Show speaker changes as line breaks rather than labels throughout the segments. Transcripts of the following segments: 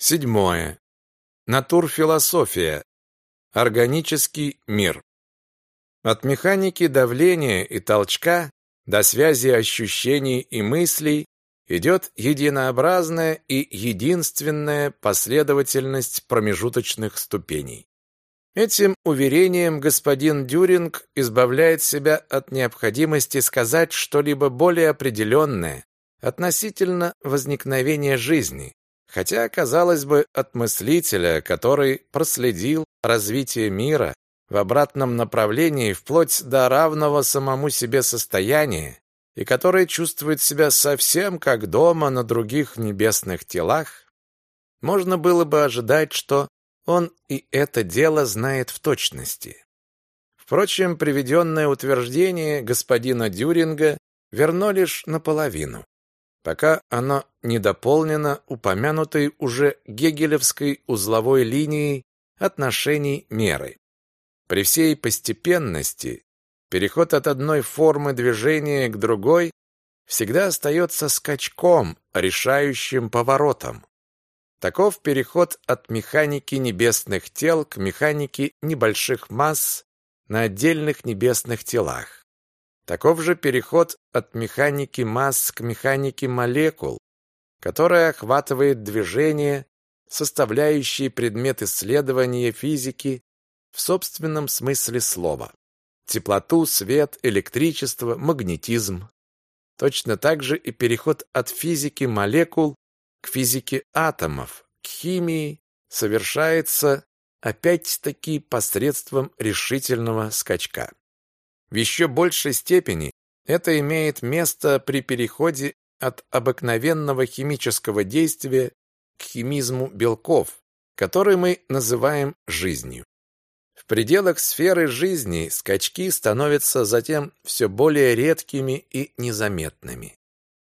Седьмое. Натурфилософия. Органический мир. От механики давления и толчка до связи ощущений и мыслей идет единообразная и единственная последовательность промежуточных ступеней. Этим уверением господин Дюринг избавляет себя от необходимости сказать что-либо более определенное относительно возникновения жизни, хотя, казалось бы, от мыслителя, который проследил развитие мира в обратном направлении вплоть до равного самому себе состояния, и который чувствует себя совсем как дома на других небесных телах, можно было бы ожидать, что он и это дело знает в точности. Впрочем, приведенное утверждение господина Дюринга верно лишь наполовину, пока оно не дополнено упомянутой уже гегелевской узловой линией отношений меры. При всей постепенности переход от одной формы движения к другой всегда остается скачком, решающим поворотом. Таков переход от механики небесных тел к механике небольших масс на отдельных небесных телах. Таков же переход от механики масс к механике молекул, которая охватывает движение, составляющие предмет исследования физики в собственном смысле слова. Теплоту, свет, электричество, магнетизм. Точно так же и переход от физики молекул к физике атомов, к химии совершается опять-таки посредством решительного скачка. В еще большей степени это имеет место при переходе от обыкновенного химического действия к химизму белков, который мы называем жизнью. В пределах сферы жизни скачки становятся затем все более редкими и незаметными.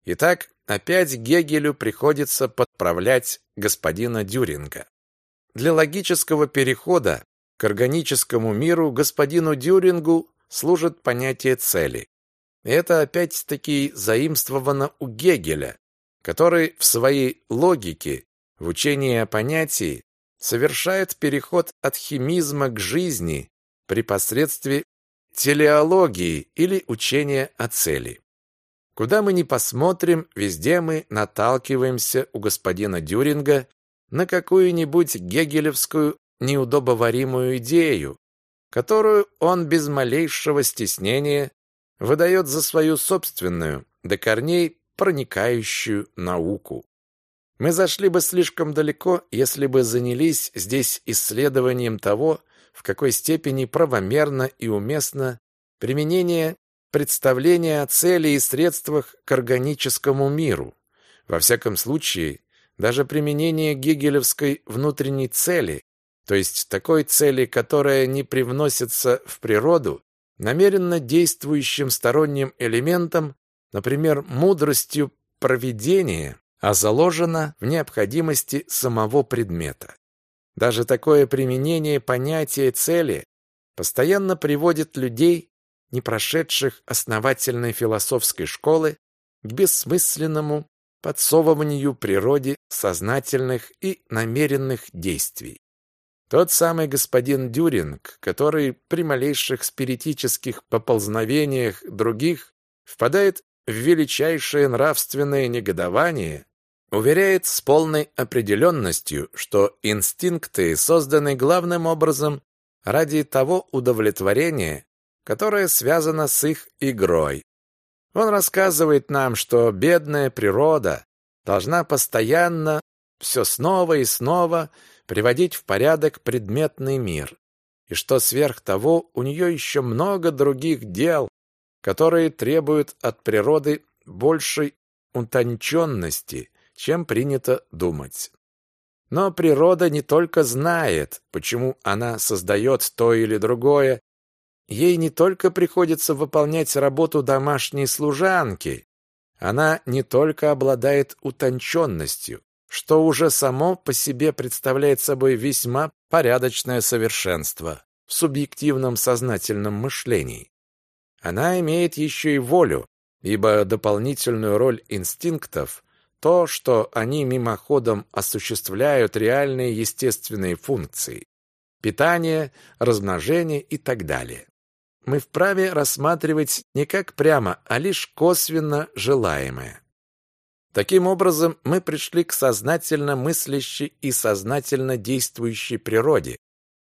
Итак, Опять Гегелю приходится подправлять господина Дюринга. Для логического перехода к органическому миру господину Дюрингу служит понятие цели. Это опять-таки заимствовано у Гегеля, который в своей логике, в учении о понятии, совершает переход от химизма к жизни при посредстве телеологии или учения о цели. Куда мы ни посмотрим, везде мы наталкиваемся у господина Дюринга на какую-нибудь гегелевскую неудобоваримую идею, которую он без малейшего стеснения выдает за свою собственную, до корней проникающую науку. Мы зашли бы слишком далеко, если бы занялись здесь исследованием того, в какой степени правомерно и уместно применение представление о цели и средствах к органическому миру. Во всяком случае, даже применение гегелевской внутренней цели, то есть такой цели, которая не привносится в природу, намеренно действующим сторонним элементом, например, мудростью проведения, а заложена в необходимости самого предмета. Даже такое применение понятия цели постоянно приводит людей не прошедших основательной философской школы, к бессмысленному подсовыванию природе сознательных и намеренных действий. Тот самый господин Дюринг, который при малейших спиритических поползновениях других впадает в величайшее нравственное негодование, уверяет с полной определенностью, что инстинкты созданы главным образом ради того удовлетворения, которая связана с их игрой. Он рассказывает нам, что бедная природа должна постоянно все снова и снова приводить в порядок предметный мир, и что сверх того у нее еще много других дел, которые требуют от природы большей утонченности, чем принято думать. Но природа не только знает, почему она создает то или другое, Ей не только приходится выполнять работу домашней служанки, она не только обладает утонченностью, что уже само по себе представляет собой весьма порядочное совершенство в субъективном сознательном мышлении. Она имеет еще и волю, ибо дополнительную роль инстинктов то, что они мимоходом осуществляют реальные естественные функции – питание, размножение и так далее. Мы вправе рассматривать не как прямо, а лишь косвенно желаемое. Таким образом, мы пришли к сознательно мыслящей и сознательно действующей природе.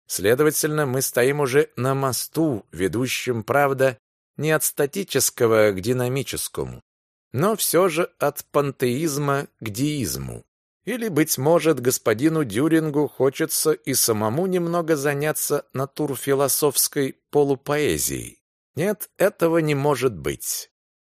Следовательно, мы стоим уже на мосту, ведущем, правда, не от статического к динамическому, но все же от пантеизма к деизму. Или, быть может, господину Дюрингу хочется и самому немного заняться натурфилософской полупоэзией. Нет, этого не может быть.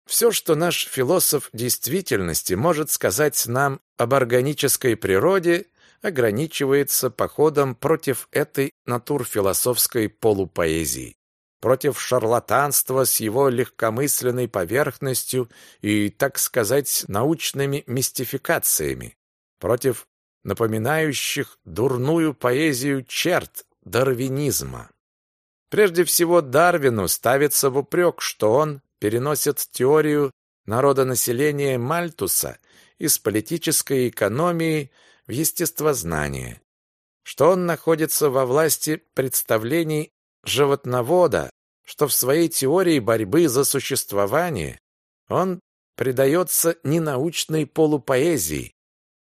Все, что наш философ действительности может сказать нам об органической природе, ограничивается походом против этой натурфилософской полупоэзии против шарлатанства с его легкомысленной поверхностью и, так сказать, научными мистификациями, против напоминающих дурную поэзию черт дарвинизма. Прежде всего Дарвину ставится в упрек, что он переносит теорию народонаселения Мальтуса из политической экономии в естествознание, что он находится во власти представлений животновода, что в своей теории борьбы за существование он предается ненаучной полупоэзии,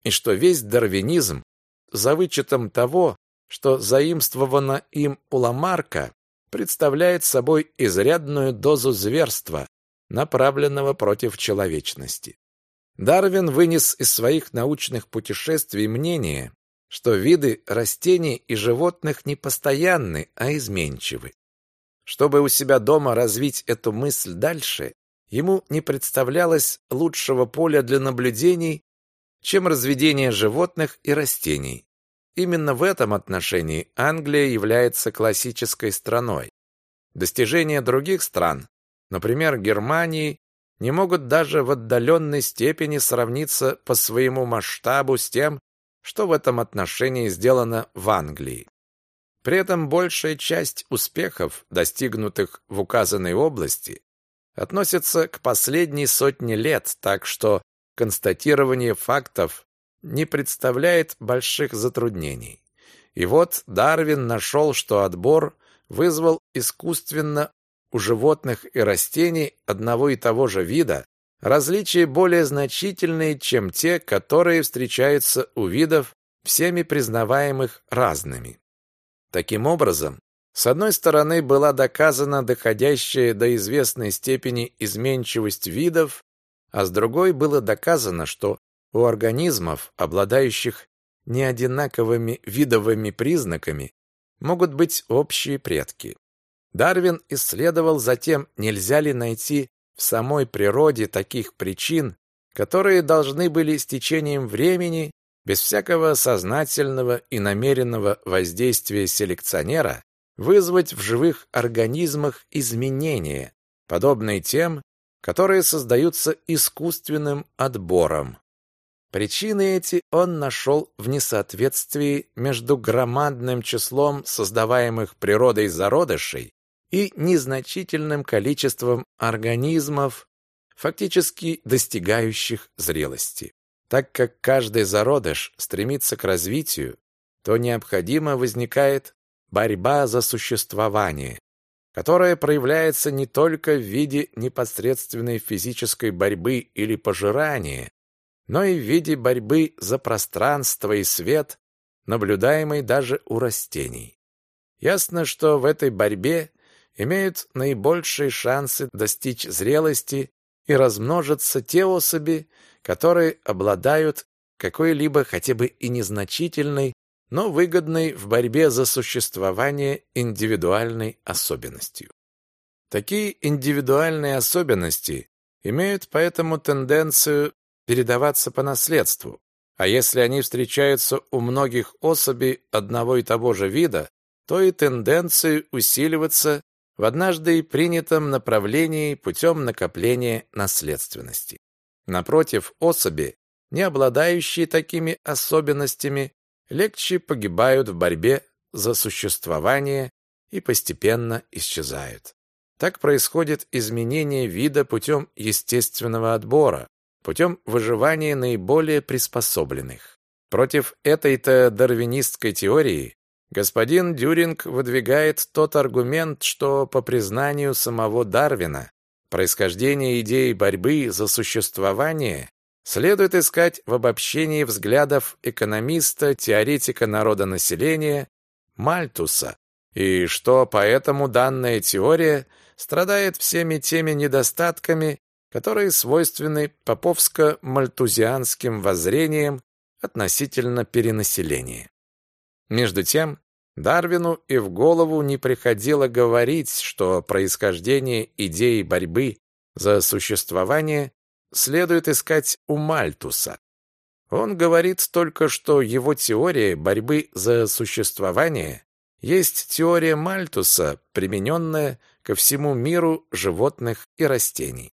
и что весь дарвинизм, за вычетом того, что заимствовано им у Ламарка, представляет собой изрядную дозу зверства, направленного против человечности. Дарвин вынес из своих научных путешествий мнение, что виды растений и животных не постоянны, а изменчивы. Чтобы у себя дома развить эту мысль дальше, ему не представлялось лучшего поля для наблюдений, чем разведение животных и растений. Именно в этом отношении Англия является классической страной. Достижения других стран, например, Германии, не могут даже в отдаленной степени сравниться по своему масштабу с тем, что в этом отношении сделано в Англии. При этом большая часть успехов, достигнутых в указанной области, относится к последней сотне лет, так что констатирование фактов не представляет больших затруднений. И вот Дарвин нашел, что отбор вызвал искусственно у животных и растений одного и того же вида Различия более значительные, чем те, которые встречаются у видов, всеми признаваемых разными. Таким образом, с одной стороны была доказана доходящая до известной степени изменчивость видов, а с другой было доказано, что у организмов, обладающих неодинаковыми видовыми признаками, могут быть общие предки. Дарвин исследовал затем, нельзя ли найти в самой природе таких причин, которые должны были с течением времени, без всякого сознательного и намеренного воздействия селекционера, вызвать в живых организмах изменения, подобные тем, которые создаются искусственным отбором. Причины эти он нашел в несоответствии между громадным числом создаваемых природой зародышей и незначительным количеством организмов, фактически достигающих зрелости. Так как каждый зародыш стремится к развитию, то необходимо возникает борьба за существование, которая проявляется не только в виде непосредственной физической борьбы или пожирания, но и в виде борьбы за пространство и свет, наблюдаемой даже у растений. Ясно, что в этой борьбе имеют наибольшие шансы достичь зрелости и размножиться те особи, которые обладают какой-либо хотя бы и незначительной, но выгодной в борьбе за существование индивидуальной особенностью. Такие индивидуальные особенности имеют поэтому тенденцию передаваться по наследству, а если они встречаются у многих особей одного и того же вида, то и тенденцию усиливаться в однажды принятом направлении путем накопления наследственности. Напротив, особи, не обладающие такими особенностями, легче погибают в борьбе за существование и постепенно исчезают. Так происходит изменение вида путем естественного отбора, путем выживания наиболее приспособленных. Против этой-то дарвинистской теории господин Дюринг выдвигает тот аргумент, что по признанию самого Дарвина происхождение идеи борьбы за существование следует искать в обобщении взглядов экономиста, теоретика народонаселения Мальтуса, и что поэтому данная теория страдает всеми теми недостатками, которые свойственны поповско-мальтузианским воззрениям относительно перенаселения. Между тем, Дарвину и в голову не приходило говорить, что происхождение идеи борьбы за существование следует искать у Мальтуса. Он говорит только, что его теория борьбы за существование есть теория Мальтуса, примененная ко всему миру животных и растений.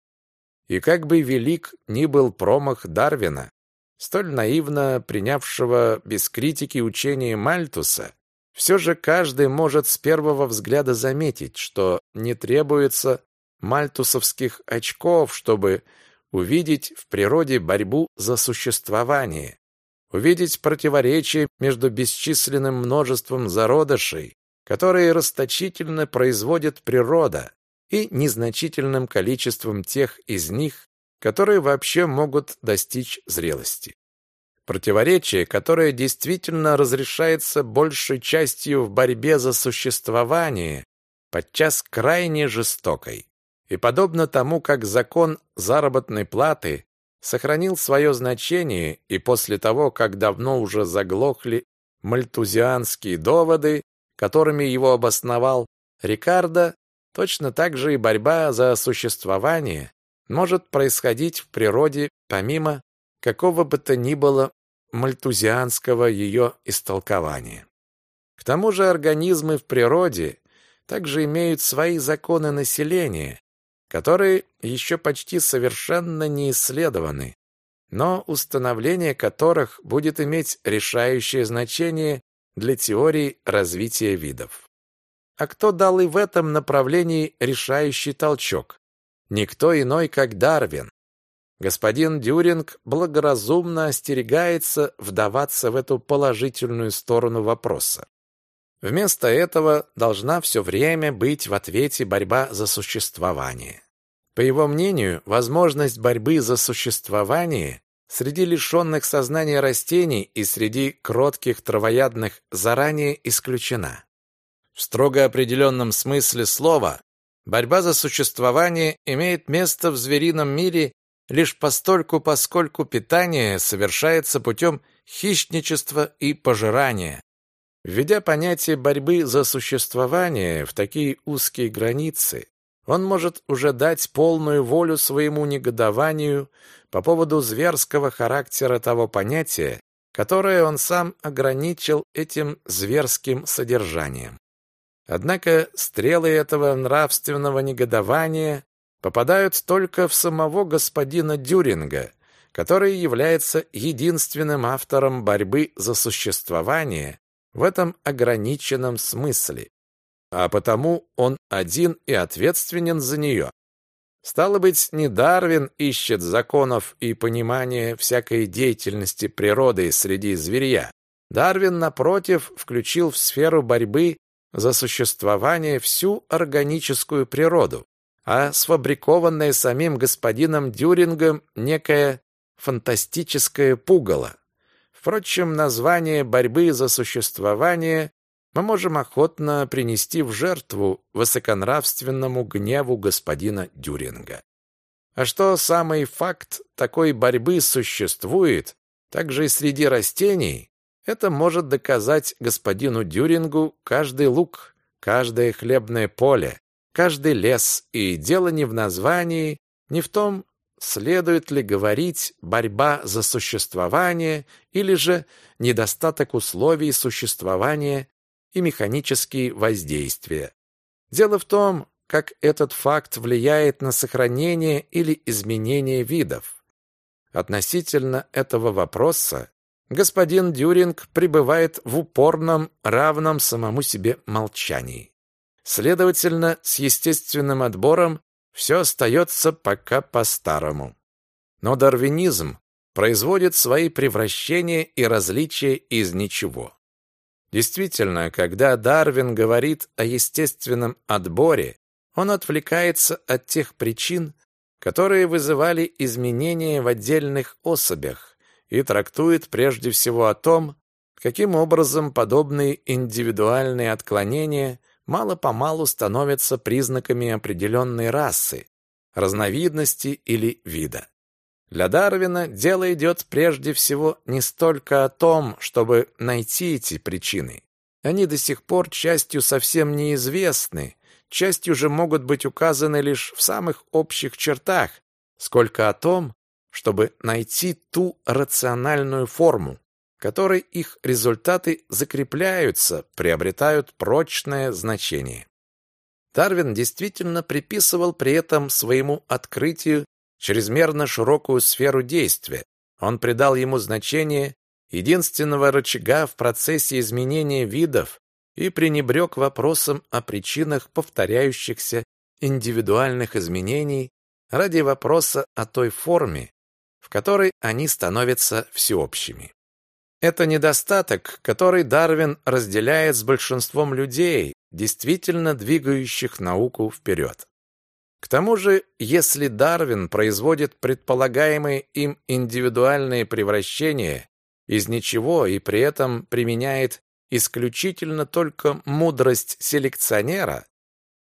И как бы велик ни был промах Дарвина, столь наивно принявшего без критики учение Мальтуса, все же каждый может с первого взгляда заметить, что не требуется мальтусовских очков, чтобы увидеть в природе борьбу за существование, увидеть противоречие между бесчисленным множеством зародышей, которые расточительно производит природа, и незначительным количеством тех из них, которые вообще могут достичь зрелости. Противоречие, которое действительно разрешается большей частью в борьбе за существование, подчас крайне жестокой. И подобно тому, как закон заработной платы сохранил свое значение и после того, как давно уже заглохли мальтузианские доводы, которыми его обосновал Рикардо, точно так же и борьба за существование может происходить в природе помимо какого бы то ни было мальтузианского ее истолкования. К тому же организмы в природе также имеют свои законы населения, которые еще почти совершенно не исследованы, но установление которых будет иметь решающее значение для теории развития видов. А кто дал и в этом направлении решающий толчок? Никто иной, как Дарвин. Господин Дюринг благоразумно остерегается вдаваться в эту положительную сторону вопроса. Вместо этого должна все время быть в ответе борьба за существование. По его мнению, возможность борьбы за существование среди лишенных сознания растений и среди кротких травоядных заранее исключена. В строго определенном смысле слова борьба за существование имеет место в зверином мире лишь постольку, поскольку питание совершается путем хищничества и пожирания, Введя понятие борьбы за существование в такие узкие границы, он может уже дать полную волю своему негодованию по поводу зверского характера того понятия, которое он сам ограничил этим зверским содержанием. Однако стрелы этого нравственного негодования попадают только в самого господина Дюринга, который является единственным автором борьбы за существование в этом ограниченном смысле, а потому он один и ответственен за нее. Стало быть, не Дарвин ищет законов и понимания всякой деятельности природы среди зверья. Дарвин, напротив, включил в сферу борьбы за существование всю органическую природу, а сфабрикованное самим господином Дюрингом некое фантастическое пугало. Впрочем, название борьбы за существование мы можем охотно принести в жертву высоконравственному гневу господина Дюринга. А что самый факт такой борьбы существует, также и среди растений, это может доказать господину Дюрингу каждый лук, каждое хлебное поле, каждый лес, и дело не в названии, не в том, следует ли говорить борьба за существование или же недостаток условий существования и механические воздействия. Дело в том, как этот факт влияет на сохранение или изменение видов. Относительно этого вопроса господин Дюринг пребывает в упорном, равном самому себе молчании. Следовательно, с естественным отбором все остается пока по-старому. Но дарвинизм производит свои превращения и различия из ничего. Действительно, когда Дарвин говорит о естественном отборе, он отвлекается от тех причин, которые вызывали изменения в отдельных особях, и трактует прежде всего о том, каким образом подобные индивидуальные отклонения мало-помалу становятся признаками определенной расы, разновидности или вида. Для Дарвина дело идет прежде всего не столько о том, чтобы найти эти причины. Они до сих пор частью совсем неизвестны, частью же могут быть указаны лишь в самых общих чертах, сколько о том, чтобы найти ту рациональную форму, которой их результаты закрепляются, приобретают прочное значение. Дарвин действительно приписывал при этом своему открытию чрезмерно широкую сферу действия. Он придал ему значение единственного рычага в процессе изменения видов и пренебрег вопросом о причинах повторяющихся индивидуальных изменений ради вопроса о той форме, которой они становятся всеобщими. Это недостаток, который Дарвин разделяет с большинством людей, действительно двигающих науку вперед. К тому же, если Дарвин производит предполагаемые им индивидуальные превращения из ничего и при этом применяет исключительно только мудрость селекционера,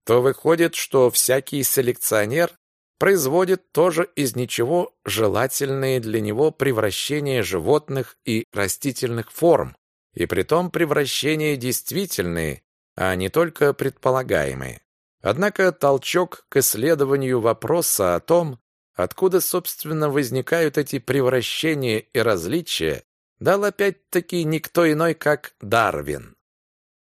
то выходит, что всякий селекционер производит тоже из ничего желательные для него превращения животных и растительных форм, и притом превращения действительные, а не только предполагаемые. Однако толчок к исследованию вопроса о том, откуда, собственно, возникают эти превращения и различия, дал опять-таки никто иной, как Дарвин.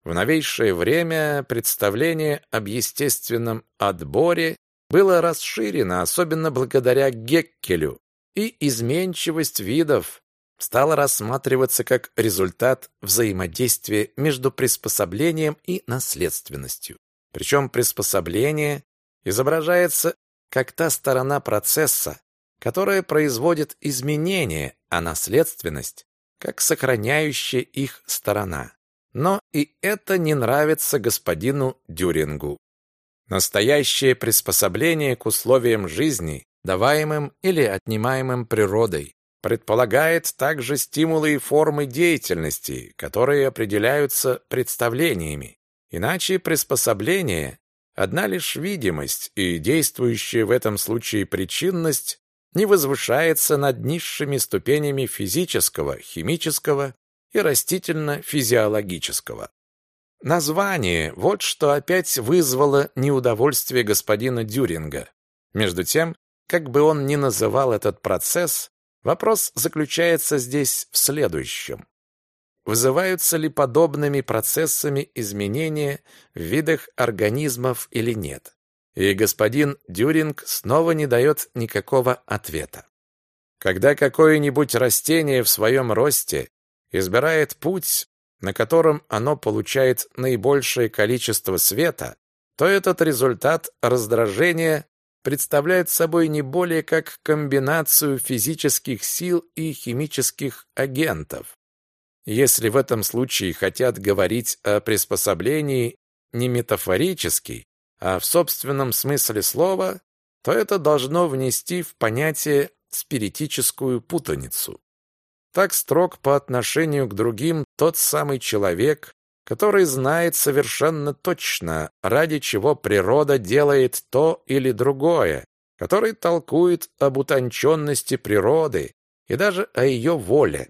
В новейшее время представление об естественном отборе было расширено, особенно благодаря Геккелю, и изменчивость видов стала рассматриваться как результат взаимодействия между приспособлением и наследственностью. Причем приспособление изображается как та сторона процесса, которая производит изменения, а наследственность как сохраняющая их сторона. Но и это не нравится господину Дюрингу. Настоящее приспособление к условиям жизни, даваемым или отнимаемым природой, предполагает также стимулы и формы деятельности, которые определяются представлениями. Иначе приспособление – одна лишь видимость, и действующая в этом случае причинность не возвышается над низшими ступенями физического, химического и растительно-физиологического. Название – вот что опять вызвало неудовольствие господина Дюринга. Между тем, как бы он ни называл этот процесс, вопрос заключается здесь в следующем вызываются ли подобными процессами изменения в видах организмов или нет. И господин Дюринг снова не дает никакого ответа. Когда какое-нибудь растение в своем росте избирает путь, на котором оно получает наибольшее количество света, то этот результат раздражения представляет собой не более как комбинацию физических сил и химических агентов, если в этом случае хотят говорить о приспособлении не метафорически, а в собственном смысле слова, то это должно внести в понятие спиритическую путаницу. Так строг по отношению к другим тот самый человек, который знает совершенно точно, ради чего природа делает то или другое, который толкует об утонченности природы и даже о ее воле.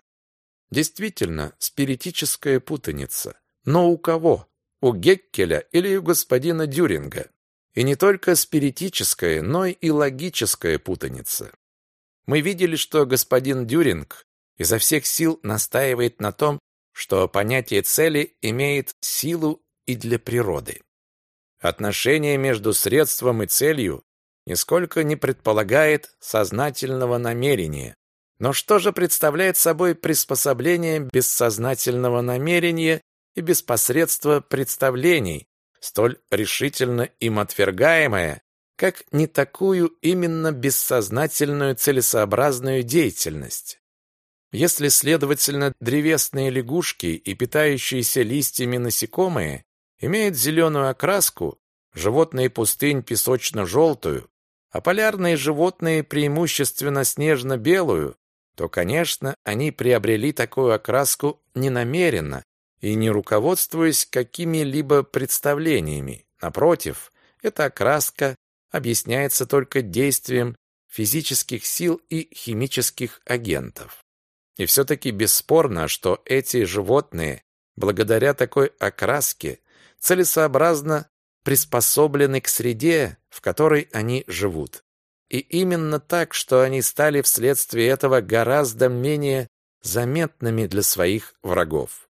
Действительно, спиритическая путаница. Но у кого? У Геккеля или у господина Дюринга? И не только спиритическая, но и логическая путаница. Мы видели, что господин Дюринг изо всех сил настаивает на том, что понятие цели имеет силу и для природы. Отношение между средством и целью нисколько не предполагает сознательного намерения, но что же представляет собой приспособление бессознательного намерения и без посредства представлений, столь решительно им отвергаемое, как не такую именно бессознательную целесообразную деятельность. Если, следовательно, древесные лягушки и питающиеся листьями насекомые имеют зеленую окраску, животные пустынь песочно-желтую, а полярные животные преимущественно снежно-белую, то, конечно, они приобрели такую окраску ненамеренно и не руководствуясь какими-либо представлениями. Напротив, эта окраска объясняется только действием физических сил и химических агентов. И все-таки бесспорно, что эти животные, благодаря такой окраске, целесообразно приспособлены к среде, в которой они живут. И именно так, что они стали вследствие этого гораздо менее заметными для своих врагов.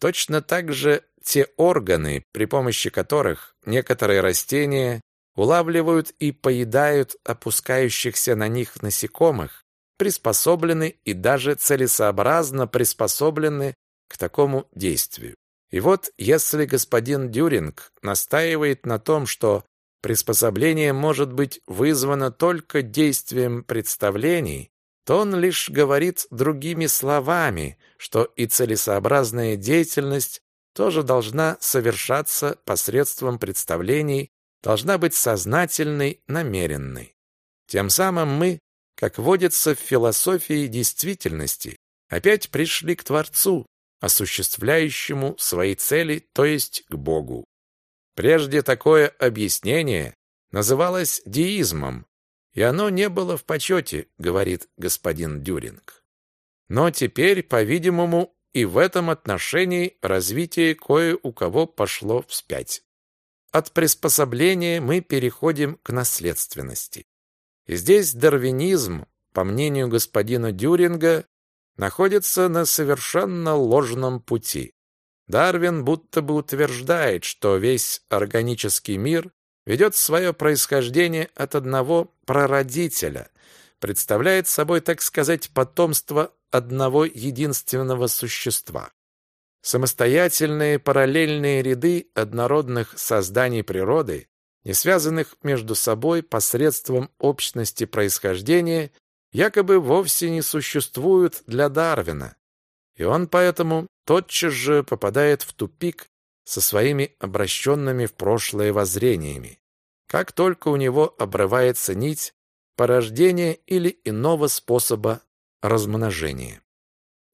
Точно так же те органы, при помощи которых некоторые растения улавливают и поедают опускающихся на них насекомых, приспособлены и даже целесообразно приспособлены к такому действию. И вот если господин Дюринг настаивает на том, что приспособление может быть вызвано только действием представлений, то он лишь говорит другими словами, что и целесообразная деятельность тоже должна совершаться посредством представлений, должна быть сознательной, намеренной. Тем самым мы как водится в философии действительности, опять пришли к Творцу, осуществляющему свои цели, то есть к Богу. Прежде такое объяснение называлось деизмом, и оно не было в почете, говорит господин Дюринг. Но теперь, по-видимому, и в этом отношении развитие кое у кого пошло вспять. От приспособления мы переходим к наследственности. Здесь дарвинизм, по мнению господина Дюринга, находится на совершенно ложном пути. Дарвин будто бы утверждает, что весь органический мир ведет свое происхождение от одного прародителя, представляет собой, так сказать, потомство одного единственного существа. Самостоятельные параллельные ряды однородных созданий природы не связанных между собой посредством общности происхождения, якобы вовсе не существуют для Дарвина. И он поэтому тотчас же попадает в тупик со своими обращенными в прошлое воззрениями. Как только у него обрывается нить порождения или иного способа размножения.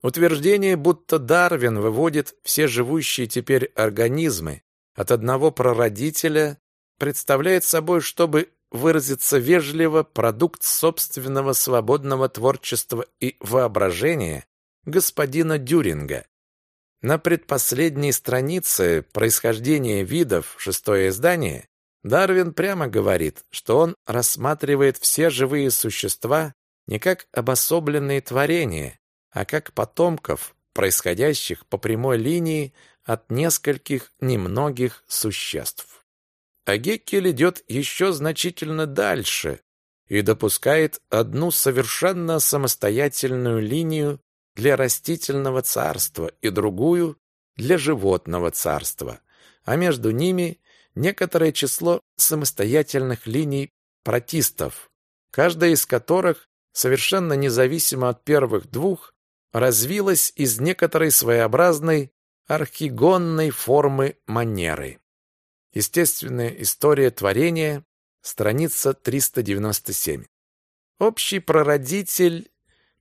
Утверждение, будто Дарвин выводит все живущие теперь организмы от одного прародителя, представляет собой, чтобы выразиться вежливо, продукт собственного свободного творчества и воображения господина Дюринга. На предпоследней странице «Происхождение видов» шестое издание Дарвин прямо говорит, что он рассматривает все живые существа не как обособленные творения, а как потомков, происходящих по прямой линии от нескольких немногих существ. А Геккель идет еще значительно дальше и допускает одну совершенно самостоятельную линию для растительного царства и другую для животного царства, а между ними некоторое число самостоятельных линий протистов, каждая из которых, совершенно независимо от первых двух, развилась из некоторой своеобразной архигонной формы манеры. Естественная история творения, страница 397. Общий прародитель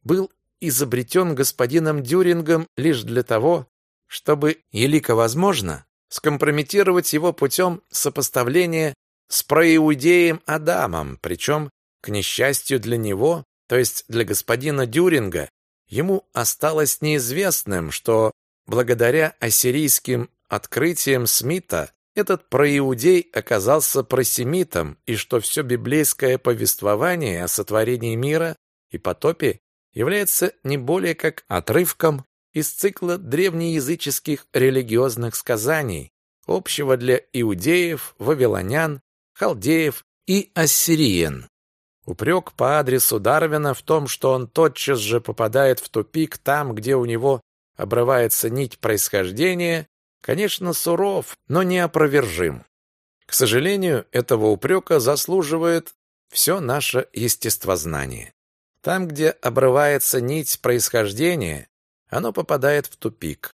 был изобретен господином Дюрингом лишь для того, чтобы, елико возможно, скомпрометировать его путем сопоставления с проиудеем Адамом, причем, к несчастью для него, то есть для господина Дюринга, ему осталось неизвестным, что благодаря ассирийским открытиям Смита этот проиудей оказался просемитом, и что все библейское повествование о сотворении мира и потопе является не более как отрывком из цикла древнеязыческих религиозных сказаний, общего для иудеев, вавилонян, халдеев и ассириен. Упрек по адресу Дарвина в том, что он тотчас же попадает в тупик там, где у него обрывается нить происхождения, конечно, суров, но неопровержим. К сожалению, этого упрека заслуживает все наше естествознание. Там, где обрывается нить происхождения, оно попадает в тупик.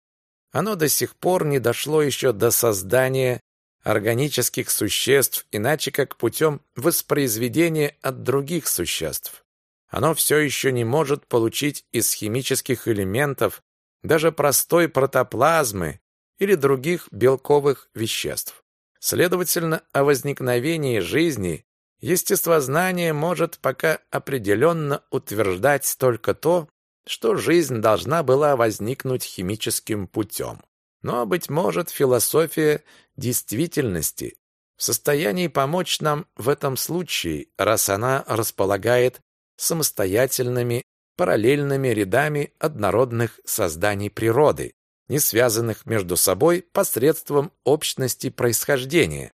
Оно до сих пор не дошло еще до создания органических существ, иначе как путем воспроизведения от других существ. Оно все еще не может получить из химических элементов даже простой протоплазмы или других белковых веществ. Следовательно, о возникновении жизни естествознание может пока определенно утверждать только то, что жизнь должна была возникнуть химическим путем. Но, быть может, философия действительности в состоянии помочь нам в этом случае, раз она располагает самостоятельными параллельными рядами однородных созданий природы, не связанных между собой посредством общности происхождения.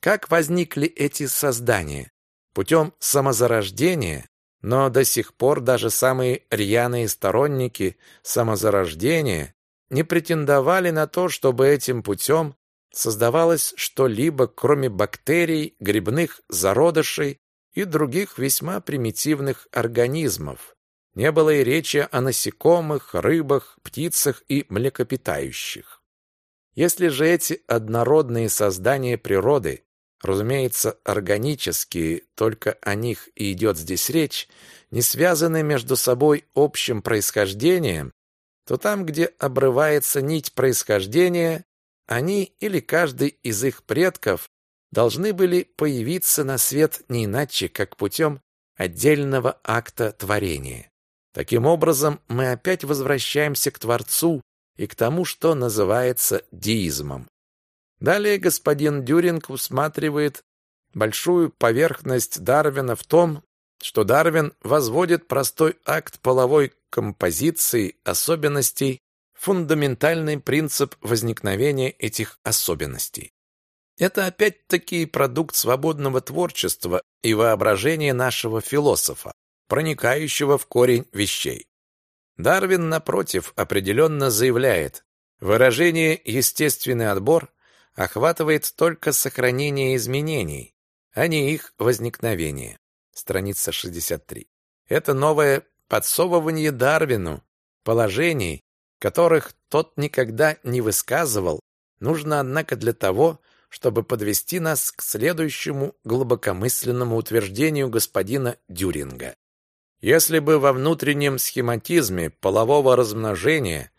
Как возникли эти создания? Путем самозарождения, но до сих пор даже самые рьяные сторонники самозарождения не претендовали на то, чтобы этим путем создавалось что-либо, кроме бактерий, грибных зародышей и других весьма примитивных организмов. Не было и речи о насекомых, рыбах, птицах и млекопитающих. Если же эти однородные создания природы, разумеется, органические, только о них и идет здесь речь, не связаны между собой общим происхождением, то там, где обрывается нить происхождения, они или каждый из их предков должны были появиться на свет не иначе, как путем отдельного акта творения. Таким образом, мы опять возвращаемся к Творцу и к тому, что называется деизмом. Далее господин Дюринг усматривает большую поверхность Дарвина в том, что Дарвин возводит простой акт половой композиции особенностей фундаментальный принцип возникновения этих особенностей. Это опять-таки продукт свободного творчества и воображения нашего философа, проникающего в корень вещей. Дарвин, напротив, определенно заявляет, выражение «естественный отбор» охватывает только сохранение изменений, а не их возникновение. Страница 63. Это новое подсовывание Дарвину положений, которых тот никогда не высказывал, нужно, однако, для того, чтобы подвести нас к следующему глубокомысленному утверждению господина Дюринга. Если бы во внутреннем схематизме полового размножения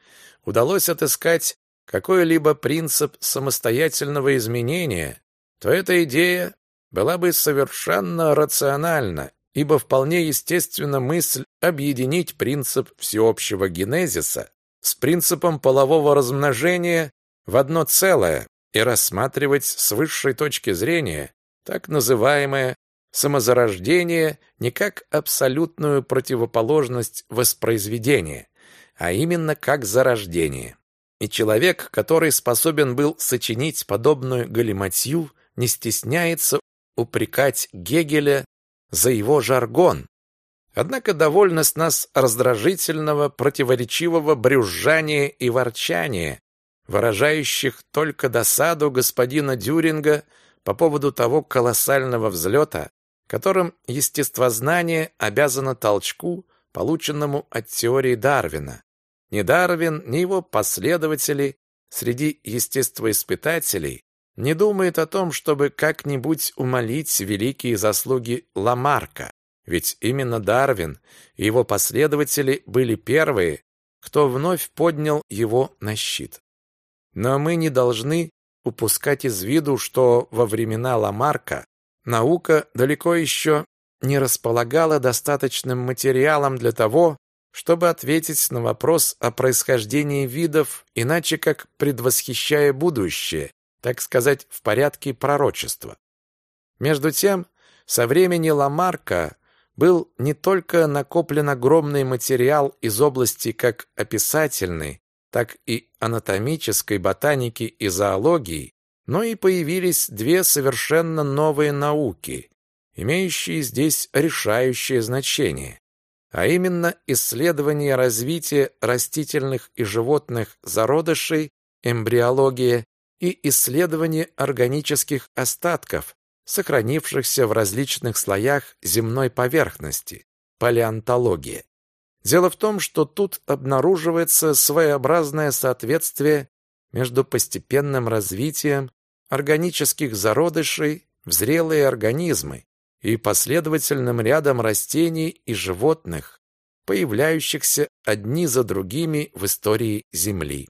удалось отыскать какой-либо принцип самостоятельного изменения, то эта идея была бы совершенно рациональна, ибо вполне естественна мысль объединить принцип всеобщего генезиса с принципом полового размножения в одно целое и рассматривать с высшей точки зрения так называемое самозарождение не как абсолютную противоположность воспроизведения, а именно как зарождение. И человек, который способен был сочинить подобную галиматью, не стесняется упрекать Гегеля за его жаргон. Однако довольно с нас раздражительного, противоречивого брюзжания и ворчания, выражающих только досаду господина Дюринга по поводу того колоссального взлета, которым естествознание обязано толчку, полученному от теории Дарвина. Ни Дарвин, ни его последователи среди естествоиспытателей не думает о том, чтобы как-нибудь умолить великие заслуги Ламарка. Ведь именно Дарвин и его последователи были первые, кто вновь поднял его на щит. Но мы не должны упускать из виду, что во времена Ламарка наука далеко еще не располагала достаточным материалом для того, чтобы ответить на вопрос о происхождении видов, иначе как предвосхищая будущее, так сказать, в порядке пророчества. Между тем, со времени Ламарка был не только накоплен огромный материал из области как описательной, так и анатомической ботаники и зоологии, но и появились две совершенно новые науки, имеющие здесь решающее значение а именно исследование развития растительных и животных зародышей, эмбриология и исследование органических остатков, сохранившихся в различных слоях земной поверхности, палеонтология. Дело в том, что тут обнаруживается своеобразное соответствие между постепенным развитием органических зародышей в зрелые организмы и последовательным рядом растений и животных, появляющихся одни за другими в истории Земли.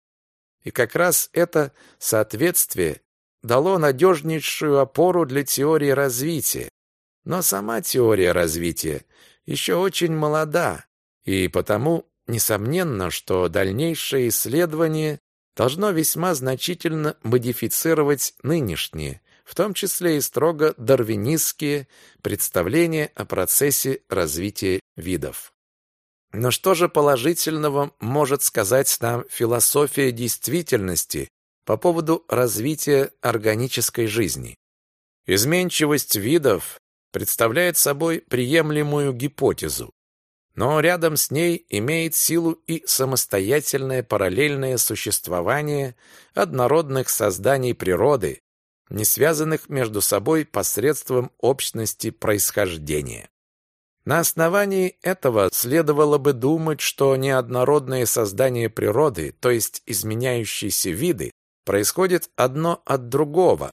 И как раз это соответствие дало надежнейшую опору для теории развития. Но сама теория развития еще очень молода, и потому несомненно, что дальнейшее исследование должно весьма значительно модифицировать нынешние, в том числе и строго дарвинистские представления о процессе развития видов. Но что же положительного может сказать нам философия действительности по поводу развития органической жизни? Изменчивость видов представляет собой приемлемую гипотезу, но рядом с ней имеет силу и самостоятельное параллельное существование однородных созданий природы, не связанных между собой посредством общности происхождения. На основании этого следовало бы думать, что неоднородные создания природы, то есть изменяющиеся виды, происходят одно от другого.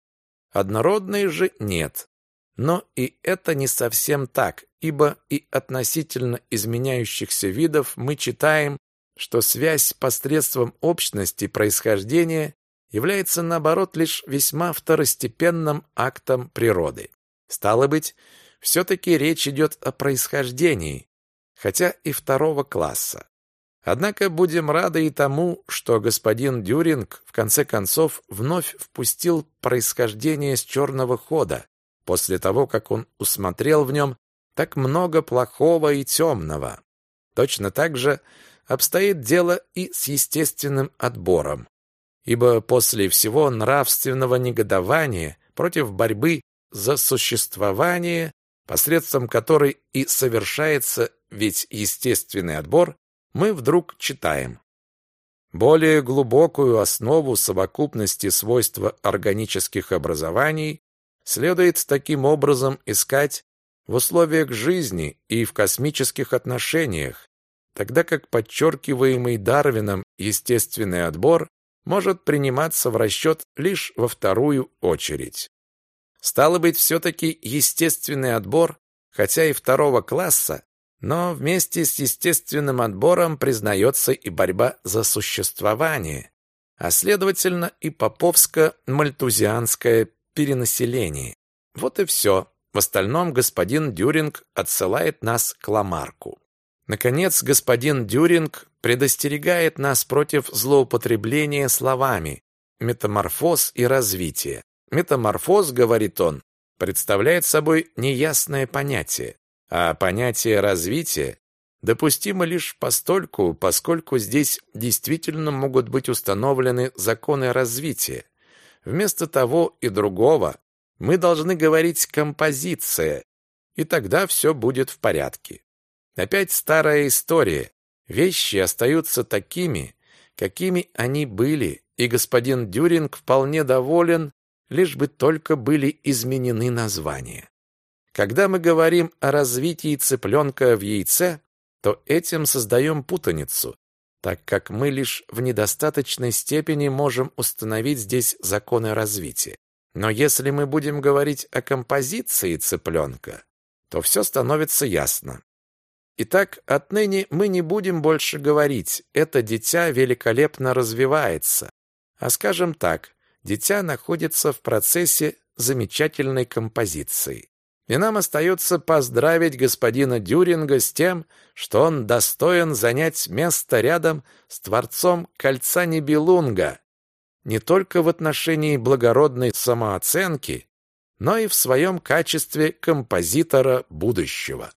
Однородные же нет. Но и это не совсем так, ибо и относительно изменяющихся видов мы читаем, что связь посредством общности происхождения является, наоборот, лишь весьма второстепенным актом природы. Стало быть, все-таки речь идет о происхождении, хотя и второго класса. Однако будем рады и тому, что господин Дюринг в конце концов вновь впустил происхождение с черного хода, после того, как он усмотрел в нем так много плохого и темного. Точно так же обстоит дело и с естественным отбором, ибо после всего нравственного негодования против борьбы за существование посредством которой и совершается ведь естественный отбор, мы вдруг читаем. Более глубокую основу совокупности свойства органических образований следует таким образом искать в условиях жизни и в космических отношениях, тогда как подчеркиваемый Дарвином естественный отбор может приниматься в расчет лишь во вторую очередь. Стало быть, все-таки естественный отбор, хотя и второго класса, но вместе с естественным отбором признается и борьба за существование, а следовательно и поповско-мальтузианское перенаселение. Вот и все. В остальном господин Дюринг отсылает нас к Ламарку. Наконец, господин Дюринг предостерегает нас против злоупотребления словами метаморфоз и развитие. Метаморфоз, говорит он, представляет собой неясное понятие, а понятие развития допустимо лишь постольку, поскольку здесь действительно могут быть установлены законы развития. Вместо того и другого мы должны говорить «композиция», и тогда все будет в порядке. Опять старая история. Вещи остаются такими, какими они были, и господин Дюринг вполне доволен лишь бы только были изменены названия. Когда мы говорим о развитии цыпленка в яйце, то этим создаем путаницу, так как мы лишь в недостаточной степени можем установить здесь законы развития. Но если мы будем говорить о композиции цыпленка, то все становится ясно. Итак, отныне мы не будем больше говорить «это дитя великолепно развивается», а скажем так дитя находится в процессе замечательной композиции. И нам остается поздравить господина Дюринга с тем, что он достоин занять место рядом с творцом кольца Нибелунга, не только в отношении благородной самооценки, но и в своем качестве композитора будущего.